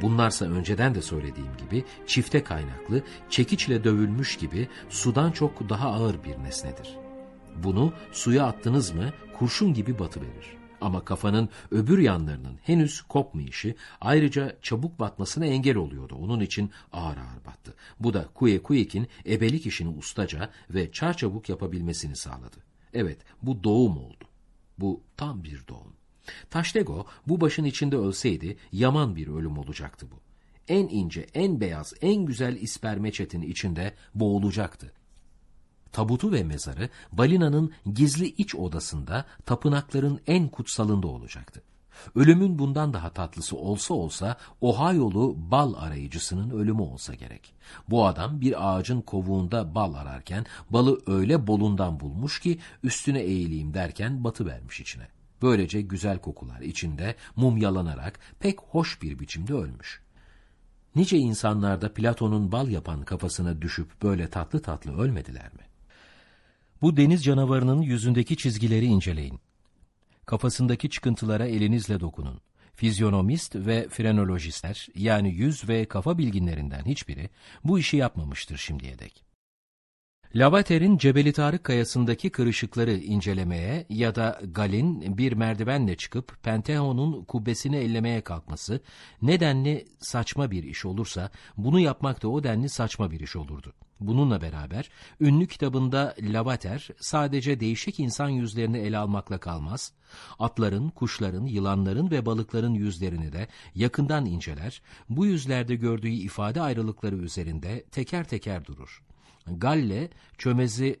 Bunlarsa önceden de söylediğim gibi çifte kaynaklı, çekiçle dövülmüş gibi sudan çok daha ağır bir nesnedir. Bunu suya attınız mı kurşun gibi batıverir. Ama kafanın öbür yanlarının henüz kopmayışı ayrıca çabuk batmasına engel oluyordu. Onun için ağır ağır battı. Bu da Kuye Kuyek'in ebelik işini ustaca ve çarçabuk yapabilmesini sağladı. Evet bu doğum oldu. Bu tam bir doğum. Taştego bu başın içinde ölseydi yaman bir ölüm olacaktı bu. En ince, en beyaz, en güzel ispermeçetin içinde boğulacaktı. Tabutu ve mezarı balinanın gizli iç odasında tapınakların en kutsalında olacaktı. Ölümün bundan daha tatlısı olsa olsa Ohio'lu bal arayıcısının ölümü olsa gerek. Bu adam bir ağacın kovuğunda bal ararken balı öyle bolundan bulmuş ki üstüne eğileyim derken batı vermiş içine. Böylece güzel kokular içinde mumyalanarak pek hoş bir biçimde ölmüş. Nice insanlarda Platon'un bal yapan kafasına düşüp böyle tatlı tatlı ölmediler mi? Bu deniz canavarının yüzündeki çizgileri inceleyin. Kafasındaki çıkıntılara elinizle dokunun. Fizyonomist ve frenolojistler yani yüz ve kafa bilginlerinden hiçbiri bu işi yapmamıştır şimdiye dek. Lavater'in Cebeli Tarık kayasındaki kırışıkları incelemeye ya da Gal'in bir merdivenle çıkıp Penteon'un kubbesini ellemeye kalkması nedenli saçma bir iş olursa bunu yapmak da o denli saçma bir iş olurdu. Bununla beraber ünlü kitabında Lavater sadece değişik insan yüzlerini ele almakla kalmaz, atların, kuşların, yılanların ve balıkların yüzlerini de yakından inceler, bu yüzlerde gördüğü ifade ayrılıkları üzerinde teker teker durur. Galle, çömezi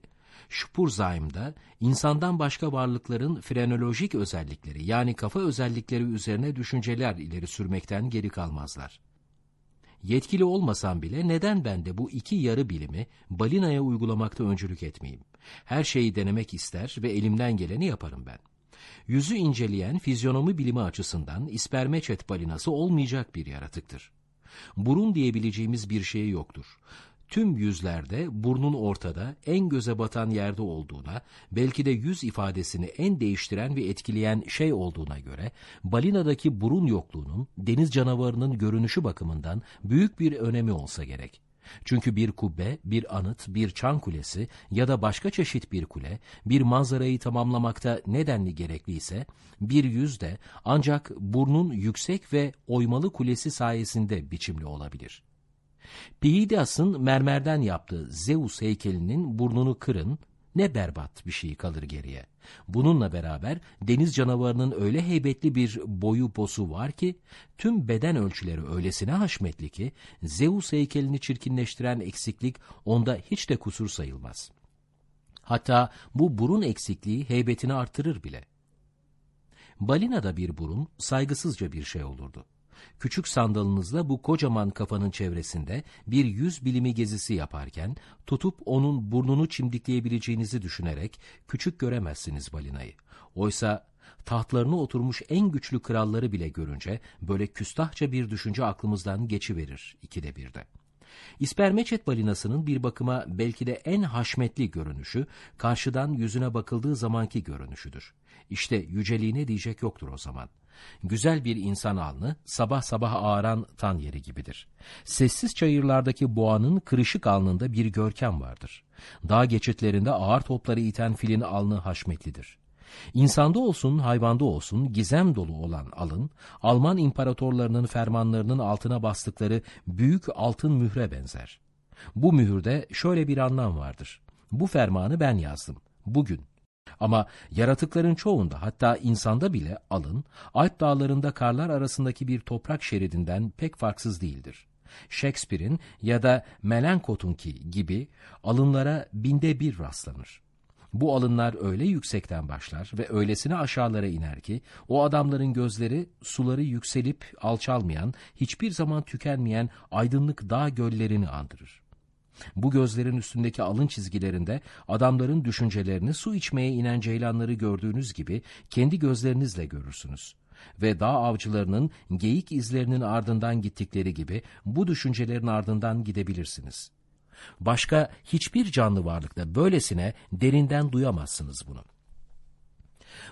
Spurzheim'da insandan başka varlıkların frenolojik özellikleri yani kafa özellikleri üzerine düşünceler ileri sürmekten geri kalmazlar. Yetkili olmasam bile neden ben de bu iki yarı bilimi balinaya uygulamakta öncülük etmeyeyim? Her şeyi denemek ister ve elimden geleni yaparım ben. Yüzü inceleyen fizyonomi bilimi açısından ispermeçet balinası olmayacak bir yaratıktır. Burun diyebileceğimiz bir şey yoktur tüm yüzlerde burnun ortada en göze batan yerde olduğuna, belki de yüz ifadesini en değiştiren ve etkileyen şey olduğuna göre, balinadaki burun yokluğunun deniz canavarının görünüşü bakımından büyük bir önemi olsa gerek. Çünkü bir kubbe, bir anıt, bir çan kulesi ya da başka çeşit bir kule, bir manzarayı tamamlamakta nedenli gerekliyse, bir yüz de ancak burnun yüksek ve oymalı kulesi sayesinde biçimli olabilir. Piidas'ın mermerden yaptığı Zeus heykelinin burnunu kırın, ne berbat bir şey kalır geriye. Bununla beraber deniz canavarının öyle heybetli bir boyu posu var ki, tüm beden ölçüleri öylesine haşmetli ki, Zeus heykelini çirkinleştiren eksiklik onda hiç de kusur sayılmaz. Hatta bu burun eksikliği heybetini artırır bile. Balinada bir burun saygısızca bir şey olurdu. Küçük sandalınızla bu kocaman kafanın çevresinde bir yüz bilimi gezisi yaparken tutup onun burnunu çimdikleyebileceğinizi düşünerek küçük göremezsiniz balinayı. Oysa tahtlarına oturmuş en güçlü kralları bile görünce böyle küstahça bir düşünce aklımızdan geçiverir ikide birde. İspermeçet balinasının bir bakıma belki de en haşmetli görünüşü, karşıdan yüzüne bakıldığı zamanki görünüşüdür. İşte yüceliğine diyecek yoktur o zaman. Güzel bir insan alnı sabah sabah ağaran tan yeri gibidir. Sessiz çayırlardaki boğanın kırışık alnında bir görkem vardır. Dağ geçitlerinde ağır topları iten filin alnı haşmetlidir. İnsanda olsun, hayvanda olsun gizem dolu olan alın, Alman imparatorlarının fermanlarının altına bastıkları büyük altın mühre benzer. Bu mühürde şöyle bir anlam vardır. Bu fermanı ben yazdım. Bugün ama yaratıkların çoğunda hatta insanda bile alın, Alp dağlarında karlar arasındaki bir toprak şeridinden pek farksız değildir. Shakespeare'in ya da Melankot'unki gibi alınlara binde bir rastlanır. Bu alınlar öyle yüksekten başlar ve öylesine aşağılara iner ki o adamların gözleri suları yükselip alçalmayan, hiçbir zaman tükenmeyen aydınlık dağ göllerini andırır. Bu gözlerin üstündeki alın çizgilerinde adamların düşüncelerini su içmeye inen ceylanları gördüğünüz gibi kendi gözlerinizle görürsünüz. Ve dağ avcılarının geyik izlerinin ardından gittikleri gibi bu düşüncelerin ardından gidebilirsiniz. Başka hiçbir canlı varlıkta böylesine derinden duyamazsınız bunu.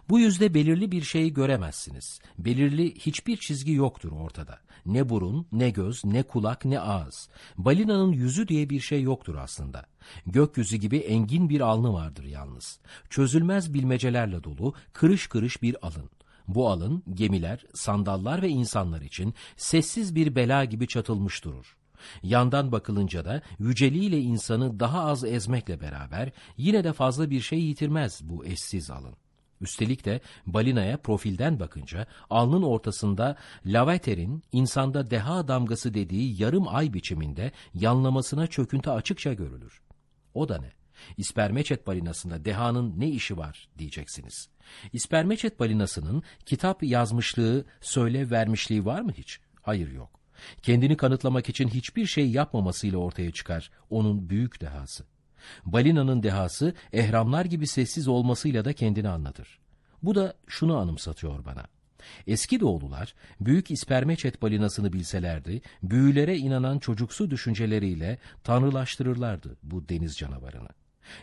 Bu yüzde belirli bir şeyi göremezsiniz. Belirli hiçbir çizgi yoktur ortada. Ne burun, ne göz, ne kulak, ne ağız. Balinanın yüzü diye bir şey yoktur aslında. Gökyüzü gibi engin bir alnı vardır yalnız. Çözülmez bilmecelerle dolu, kırış kırış bir alın. Bu alın gemiler, sandallar ve insanlar için sessiz bir bela gibi çatılmış durur. Yandan bakılınca da yüceliğiyle insanı daha az ezmekle beraber yine de fazla bir şey yitirmez bu eşsiz alın. Üstelik de balinaya profilden bakınca alnın ortasında Lavater'in insanda deha damgası dediği yarım ay biçiminde yanlamasına çöküntü açıkça görülür. O da ne? İspermeçet balinasında dehanın ne işi var diyeceksiniz. İspermeçet balinasının kitap yazmışlığı, söyle vermişliği var mı hiç? Hayır yok. Kendini kanıtlamak için hiçbir şey yapmamasıyla ortaya çıkar onun büyük dehası. Balinanın dehası ehramlar gibi sessiz olmasıyla da kendini anlatır. Bu da şunu anımsatıyor bana. Eski doğulular büyük ispermeçet balinasını bilselerdi, büyülere inanan çocuksu düşünceleriyle tanrılaştırırlardı bu deniz canavarını.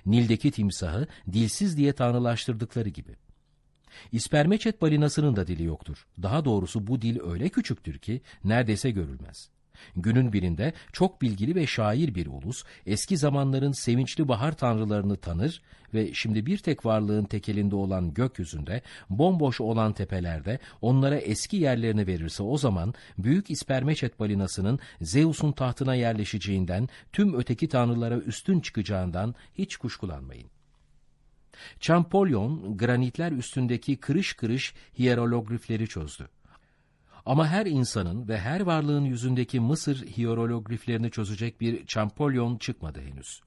Nil'deki timsahı dilsiz diye tanrılaştırdıkları gibi. İspermeçet balinasının da dili yoktur. Daha doğrusu bu dil öyle küçüktür ki neredeyse görülmez. Günün birinde çok bilgili ve şair bir ulus eski zamanların sevinçli bahar tanrılarını tanır ve şimdi bir tek varlığın tekelinde olan gökyüzünde bomboş olan tepelerde onlara eski yerlerini verirse o zaman büyük İspermeçet balinasının Zeus'un tahtına yerleşeceğinden tüm öteki tanrılara üstün çıkacağından hiç kuşkulanmayın. Champollion granitler üstündeki kırış kırış hierologlifleri çözdü. Ama her insanın ve her varlığın yüzündeki Mısır hierologliflerini çözecek bir Champollion çıkmadı henüz.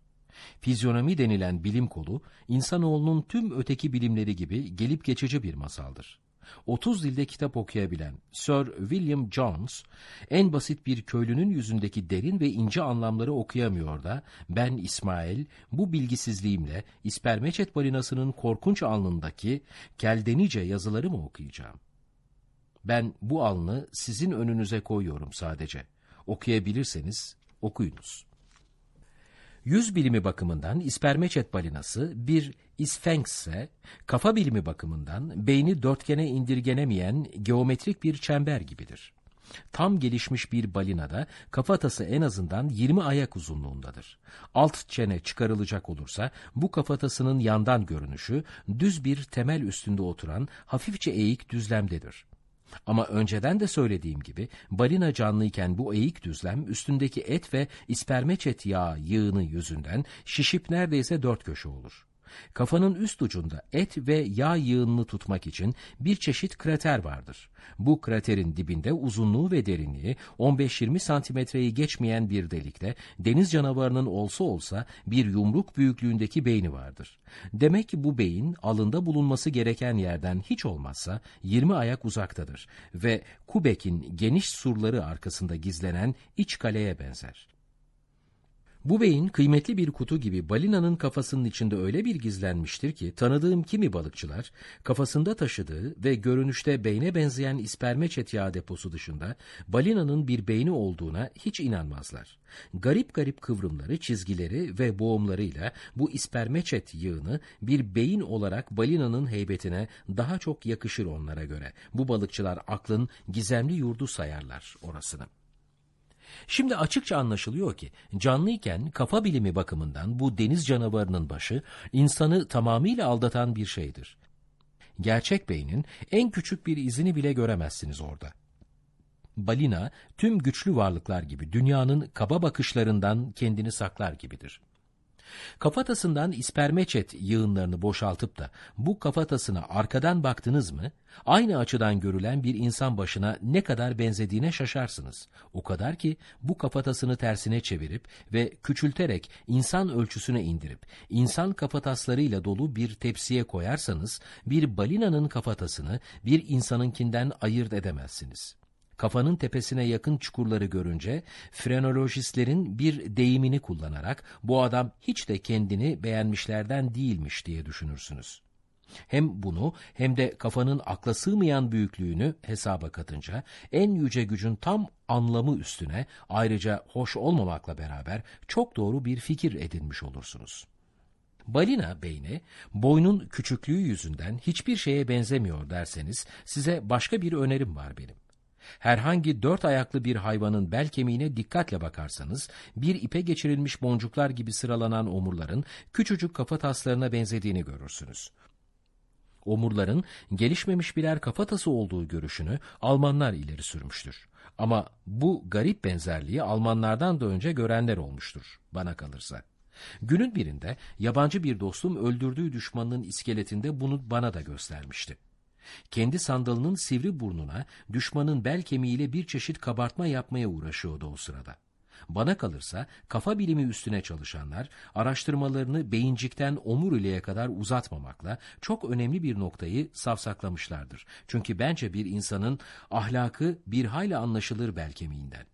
Fizyonomi denilen bilim kolu, insanoğlunun tüm öteki bilimleri gibi gelip geçici bir masaldır. 30 dilde kitap okuyabilen Sir William Jones, en basit bir köylünün yüzündeki derin ve ince anlamları okuyamıyor da, ben İsmail, bu bilgisizliğimle İspermeçet balinasının korkunç alnındaki keldenice yazıları mı okuyacağım? Ben bu alnı sizin önünüze koyuyorum sadece. Okuyabilirseniz okuyunuz. Yüz bilimi bakımından ispermeçet balinası bir isfenks kafa bilimi bakımından beyni dörtgene indirgenemeyen geometrik bir çember gibidir. Tam gelişmiş bir balinada kafatası en azından 20 ayak uzunluğundadır. Alt çene çıkarılacak olursa bu kafatasının yandan görünüşü düz bir temel üstünde oturan hafifçe eğik düzlemdedir. Ama önceden de söylediğim gibi balina canlıyken bu eğik düzlem üstündeki et ve ispermeçet yağı yığını yüzünden şişip neredeyse dört köşe olur. Kafanın üst ucunda et ve yağ yığınını tutmak için bir çeşit krater vardır. Bu kraterin dibinde uzunluğu ve derinliği 15-20 santimetreyi geçmeyen bir delikte deniz canavarının olsa olsa bir yumruk büyüklüğündeki beyni vardır. Demek ki bu beyin alında bulunması gereken yerden hiç olmazsa 20 ayak uzaktadır ve Kubek'in geniş surları arkasında gizlenen iç kaleye benzer. Bu beyin kıymetli bir kutu gibi balinanın kafasının içinde öyle bir gizlenmiştir ki tanıdığım kimi balıkçılar kafasında taşıdığı ve görünüşte beyne benzeyen ispermeçet yağı deposu dışında balinanın bir beyni olduğuna hiç inanmazlar. Garip garip kıvrımları, çizgileri ve boğumlarıyla bu ispermeçet yığını bir beyin olarak balinanın heybetine daha çok yakışır onlara göre. Bu balıkçılar aklın gizemli yurdu sayarlar orasını. Şimdi açıkça anlaşılıyor ki canlıyken kafa bilimi bakımından bu deniz canavarının başı insanı tamamıyla aldatan bir şeydir. Gerçek beynin en küçük bir izini bile göremezsiniz orada. Balina tüm güçlü varlıklar gibi dünyanın kaba bakışlarından kendini saklar gibidir. Kafatasından ispermeçet yığınlarını boşaltıp da bu kafatasına arkadan baktınız mı, aynı açıdan görülen bir insan başına ne kadar benzediğine şaşarsınız. O kadar ki bu kafatasını tersine çevirip ve küçülterek insan ölçüsüne indirip insan kafataslarıyla dolu bir tepsiye koyarsanız bir balinanın kafatasını bir insanınkinden ayırt edemezsiniz. Kafanın tepesine yakın çukurları görünce frenolojistlerin bir deyimini kullanarak bu adam hiç de kendini beğenmişlerden değilmiş diye düşünürsünüz. Hem bunu hem de kafanın akla sığmayan büyüklüğünü hesaba katınca en yüce gücün tam anlamı üstüne ayrıca hoş olmamakla beraber çok doğru bir fikir edinmiş olursunuz. Balina beyni, boynun küçüklüğü yüzünden hiçbir şeye benzemiyor derseniz, size başka bir önerim var benim. Herhangi dört ayaklı bir hayvanın bel kemiğine dikkatle bakarsanız, bir ipe geçirilmiş boncuklar gibi sıralanan omurların küçücük kafa taslarına benzediğini görürsünüz. Omurların gelişmemiş birer kafatası olduğu görüşünü Almanlar ileri sürmüştür. Ama bu garip benzerliği Almanlardan da önce görenler olmuştur, bana kalırsa. Günün birinde yabancı bir dostum öldürdüğü düşmanının iskeletinde bunu bana da göstermişti. Kendi sandalının sivri burnuna düşmanın bel kemiğiyle bir çeşit kabartma yapmaya uğraşıyordu o sırada. Bana kalırsa kafa bilimi üstüne çalışanlar araştırmalarını beyincikten omuriliğe kadar uzatmamakla çok önemli bir noktayı savsaklamışlardır. Çünkü bence bir insanın ahlakı bir hayli anlaşılır bel kemiğinden.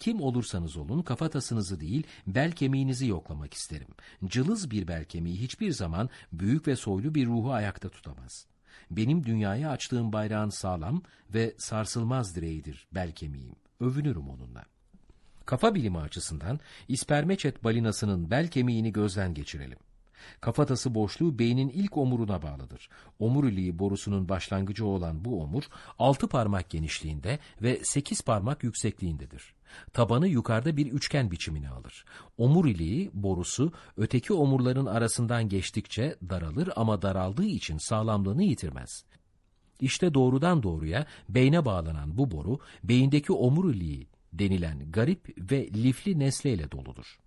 Kim olursanız olun kafatasınızı değil bel kemiğinizi yoklamak isterim. Cılız bir bel kemiği hiçbir zaman büyük ve soylu bir ruhu ayakta tutamaz. Benim dünyaya açtığım bayrağın sağlam ve sarsılmaz direğidir bel kemiğim. Övünürüm onunla. Kafa bilimi açısından ispermeçet balinasının bel kemiğini gözden geçirelim. Kafatası boşluğu beynin ilk omuruna bağlıdır. Omuriliği borusunun başlangıcı olan bu omur, altı parmak genişliğinde ve sekiz parmak yüksekliğindedir. Tabanı yukarıda bir üçgen biçimini alır. Omuriliği borusu öteki omurların arasından geçtikçe daralır ama daraldığı için sağlamlığını yitirmez. İşte doğrudan doğruya beyne bağlanan bu boru, beyindeki omuriliği denilen garip ve lifli nesleyle doludur.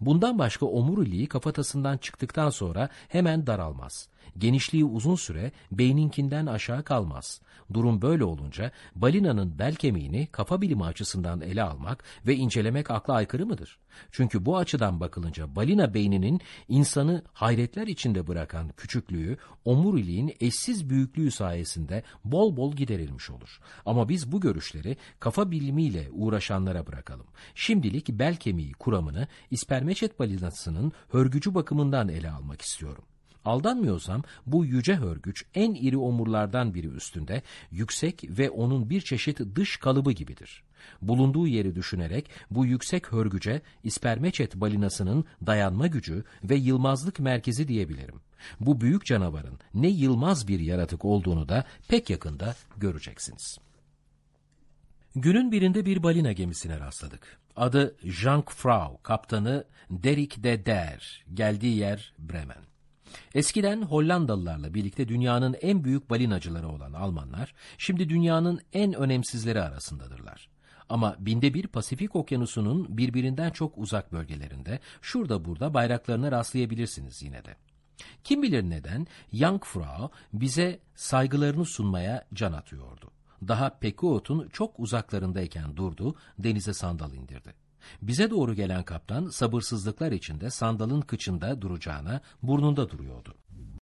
Bundan başka omuriliği kafatasından çıktıktan sonra hemen daralmaz. Genişliği uzun süre beyninkinden aşağı kalmaz. Durum böyle olunca balinanın bel kemiğini kafa bilimi açısından ele almak ve incelemek akla aykırı mıdır? Çünkü bu açıdan bakılınca balina beyninin insanı hayretler içinde bırakan küçüklüğü omuriliğin eşsiz büyüklüğü sayesinde bol bol giderilmiş olur. Ama biz bu görüşleri kafa bilimiyle uğraşanlara bırakalım. Şimdilik bel kemiği kuramını ispermeçet balinasının hörgücü bakımından ele almak istiyorum. Aldanmıyorsam bu yüce hörgüç en iri omurlardan biri üstünde, yüksek ve onun bir çeşit dış kalıbı gibidir. Bulunduğu yeri düşünerek bu yüksek hörgüce ispermeçet balinasının dayanma gücü ve yılmazlık merkezi diyebilirim. Bu büyük canavarın ne yılmaz bir yaratık olduğunu da pek yakında göreceksiniz. Günün birinde bir balina gemisine rastladık. Adı Jungfrau, kaptanı Derek de Der, geldiği yer Bremen. Eskiden Hollandalılarla birlikte dünyanın en büyük balinacıları olan Almanlar, şimdi dünyanın en önemsizleri arasındadırlar. Ama binde bir Pasifik okyanusunun birbirinden çok uzak bölgelerinde, şurada burada bayraklarına rastlayabilirsiniz yine de. Kim bilir neden Jungfrau bize saygılarını sunmaya can atıyordu. Daha Pekuot'un çok uzaklarındayken durdu, denize sandal indirdi. Bize doğru gelen kaptan sabırsızlıklar içinde sandalın kıçında duracağına burnunda duruyordu.